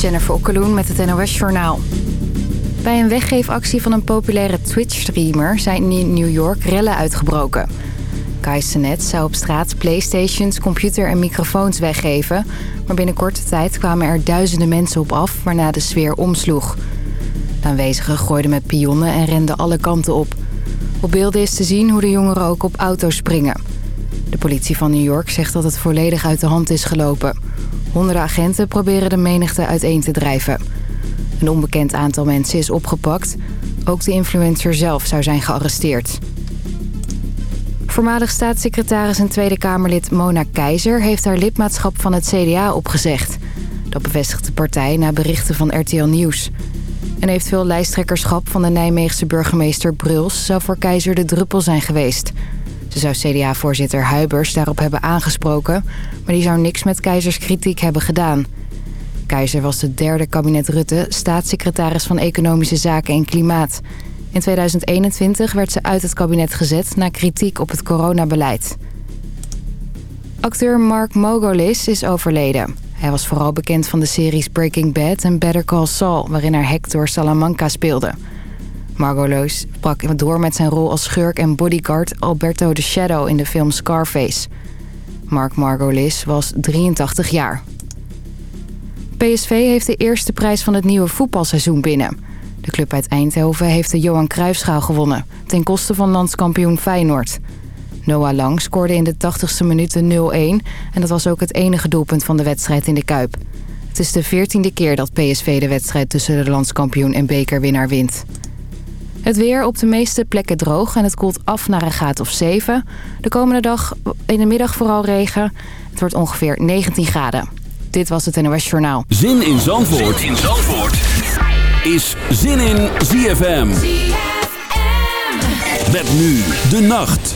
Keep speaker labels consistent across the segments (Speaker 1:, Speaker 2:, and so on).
Speaker 1: Jennifer Okkeloen met het NOS Journaal. Bij een weggeefactie van een populaire Twitch-streamer zijn in New York rellen uitgebroken. Kai Senet zou op straat playstations, computer en microfoons weggeven... maar binnen korte tijd kwamen er duizenden mensen op af, waarna de sfeer omsloeg. De aanwezigen gooiden met pionnen en renden alle kanten op. Op beelden is te zien hoe de jongeren ook op auto's springen. De politie van New York zegt dat het volledig uit de hand is gelopen. Honderden agenten proberen de menigte uiteen te drijven. Een onbekend aantal mensen is opgepakt. Ook de influencer zelf zou zijn gearresteerd. Voormalig staatssecretaris en Tweede Kamerlid Mona Keizer... heeft haar lidmaatschap van het CDA opgezegd. Dat bevestigt de partij na berichten van RTL Nieuws. En eventueel lijsttrekkerschap van de Nijmeegse burgemeester Bruls... zou voor Keizer de druppel zijn geweest... Ze zou CDA-voorzitter Huibers daarop hebben aangesproken... maar die zou niks met Keizers kritiek hebben gedaan. Keizer was de derde kabinet Rutte staatssecretaris van Economische Zaken en Klimaat. In 2021 werd ze uit het kabinet gezet na kritiek op het coronabeleid. Acteur Mark Mogolis is overleden. Hij was vooral bekend van de series Breaking Bad en Better Call Saul... waarin hij Hector Salamanca speelde... Margot Leus sprak door met zijn rol als schurk en bodyguard Alberto de Shadow in de film Scarface. Mark Margolis was 83 jaar. PSV heeft de eerste prijs van het nieuwe voetbalseizoen binnen. De club uit Eindhoven heeft de Johan Cruijffschaal gewonnen... ten koste van landskampioen Feyenoord. Noah Lang scoorde in de 80ste minuut 0-1... en dat was ook het enige doelpunt van de wedstrijd in de Kuip. Het is de veertiende keer dat PSV de wedstrijd tussen de landskampioen en bekerwinnaar wint. Het weer op de meeste plekken droog en het koelt af naar een graad of 7. De komende dag in de middag vooral regen. Het wordt ongeveer 19 graden. Dit was het NOS Journaal.
Speaker 2: Zin in Zandvoort, zin in Zandvoort. is Zin in ZFM. ZFM. Met nu de nacht.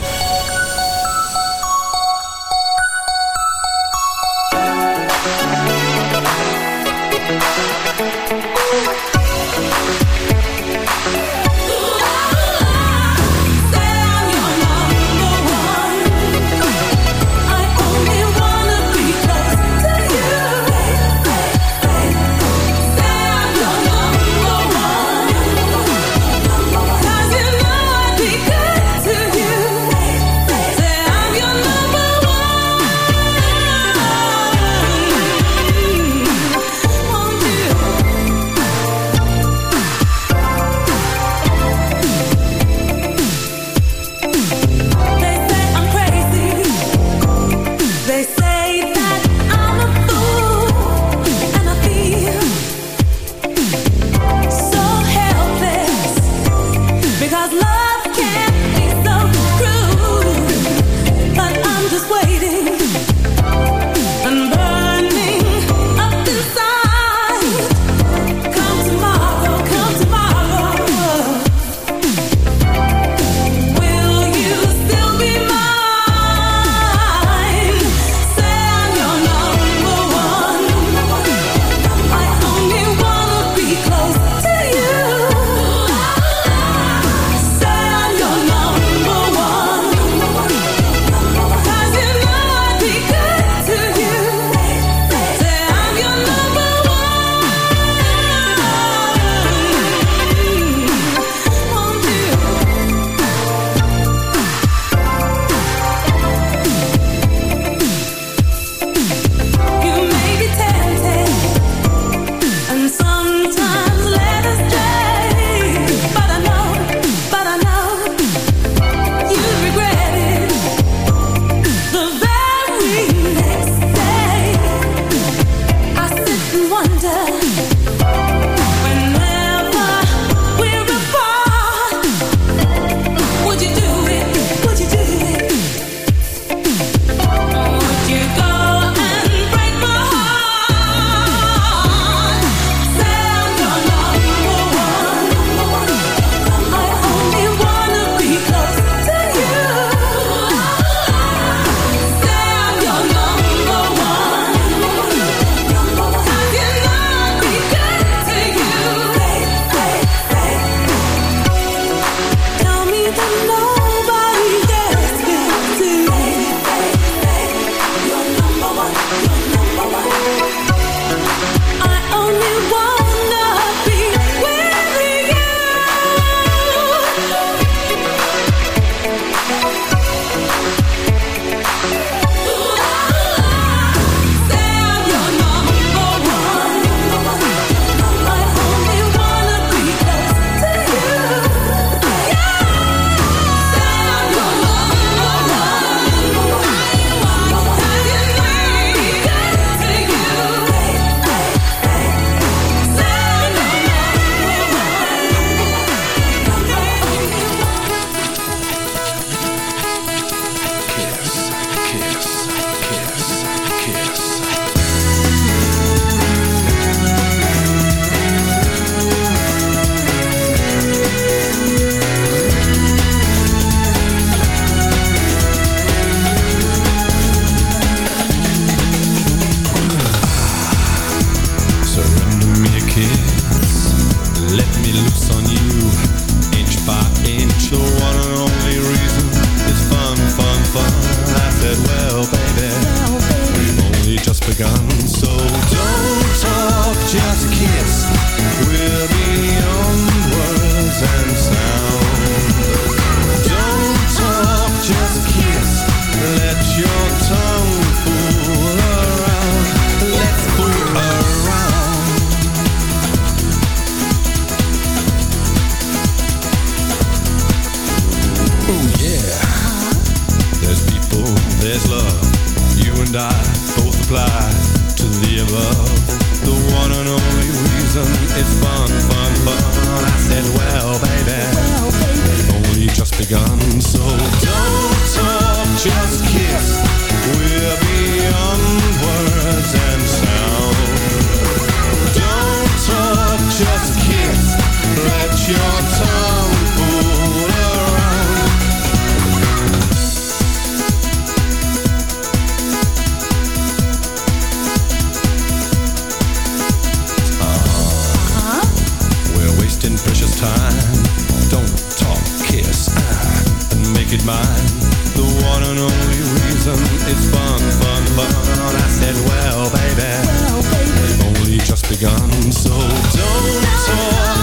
Speaker 3: Begun. So don't talk,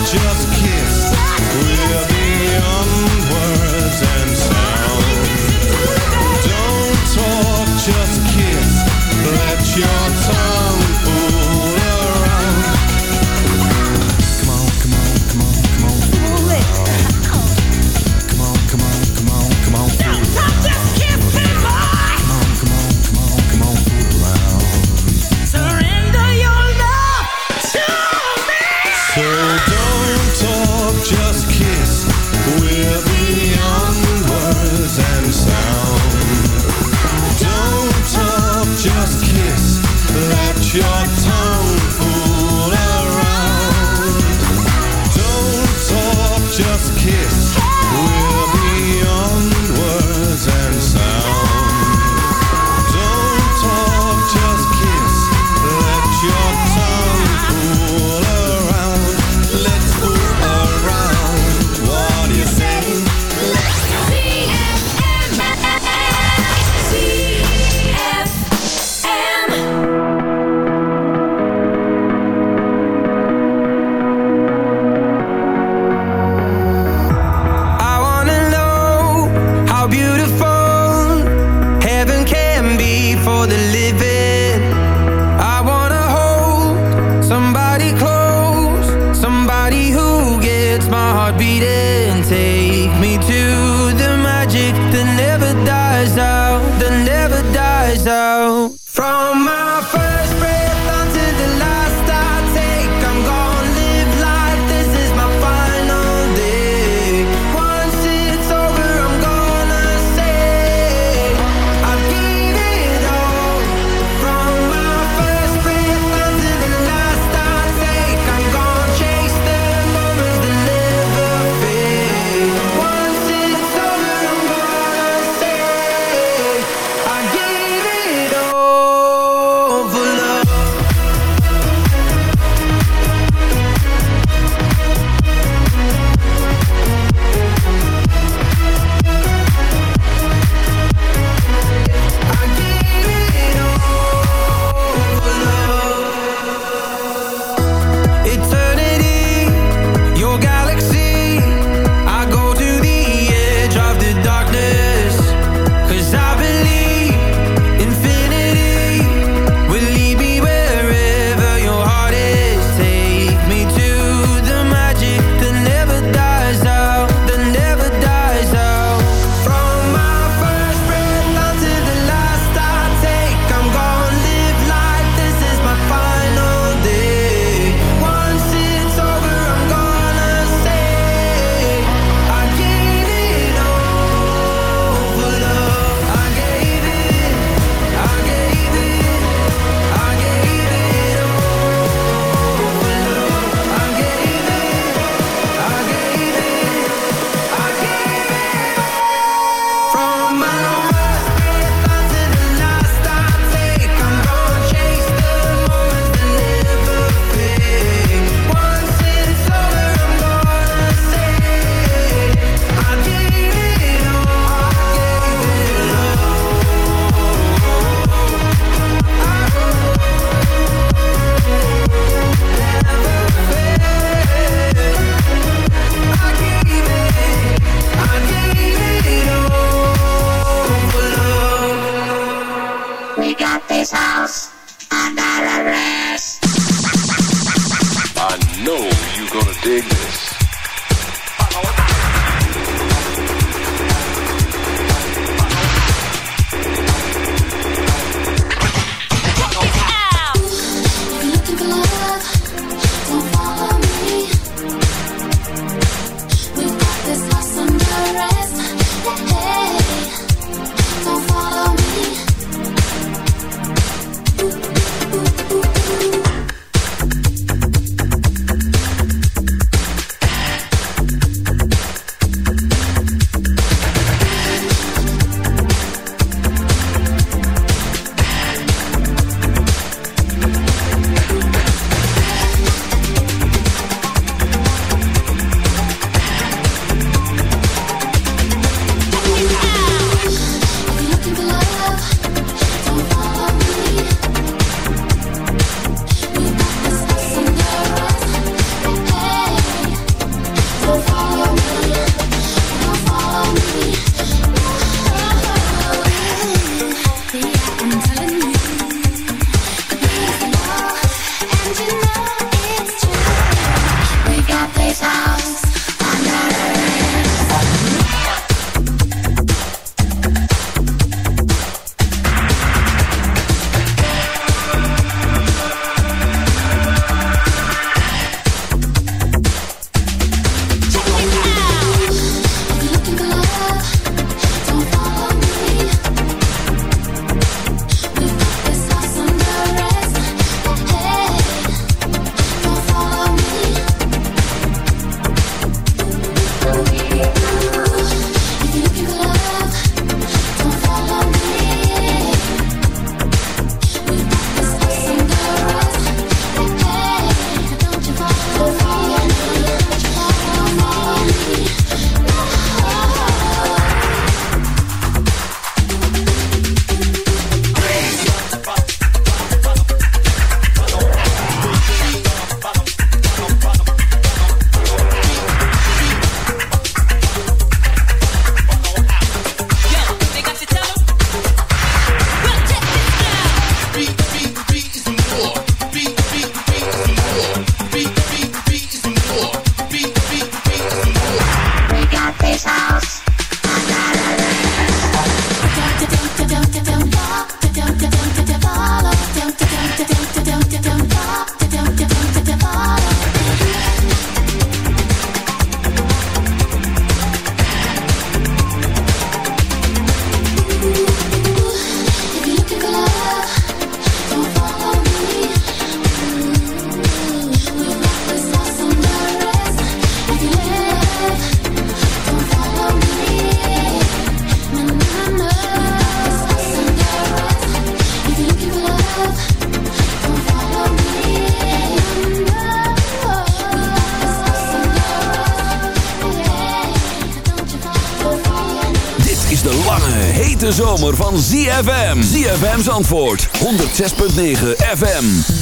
Speaker 3: ZFM's antwoord 106.9 FM.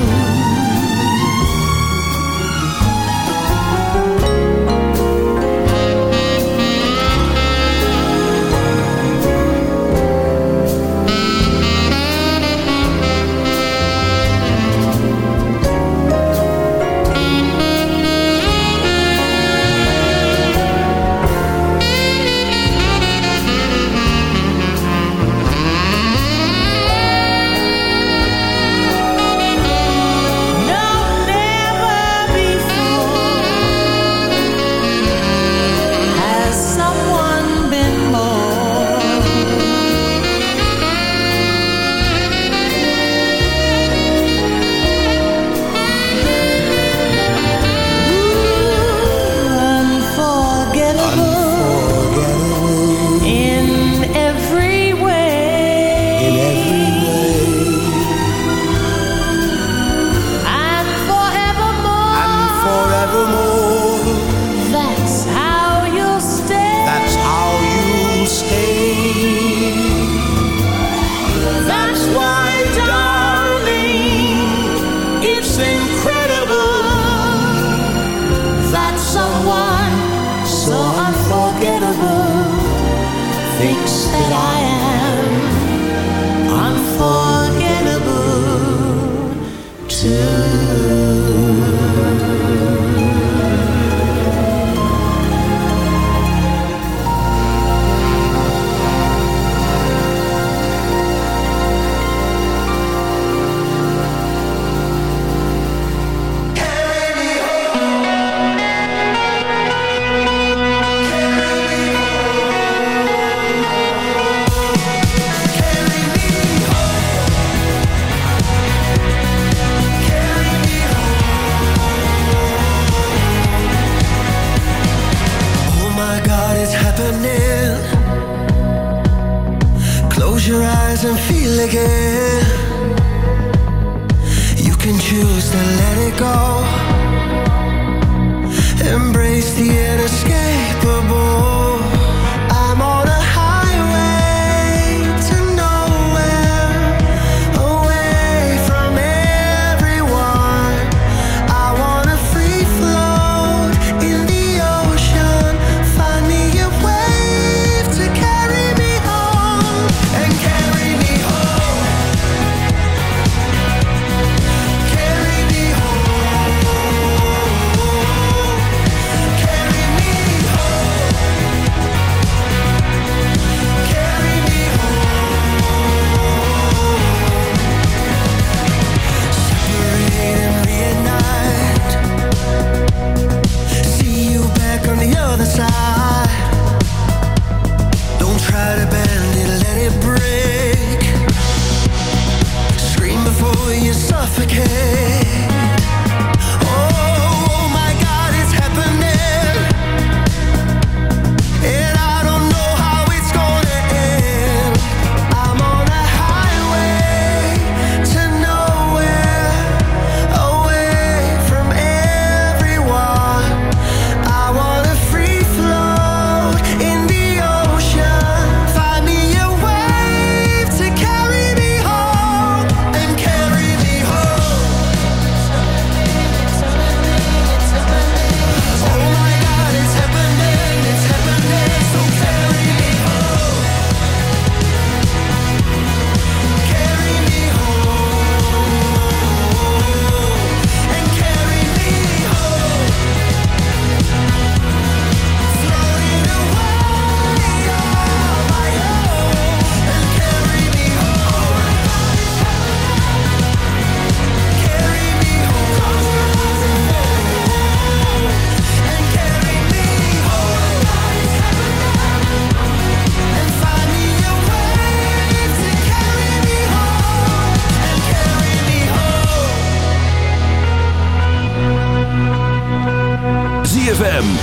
Speaker 4: si eres
Speaker 3: que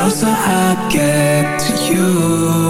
Speaker 5: closer I
Speaker 6: get to you.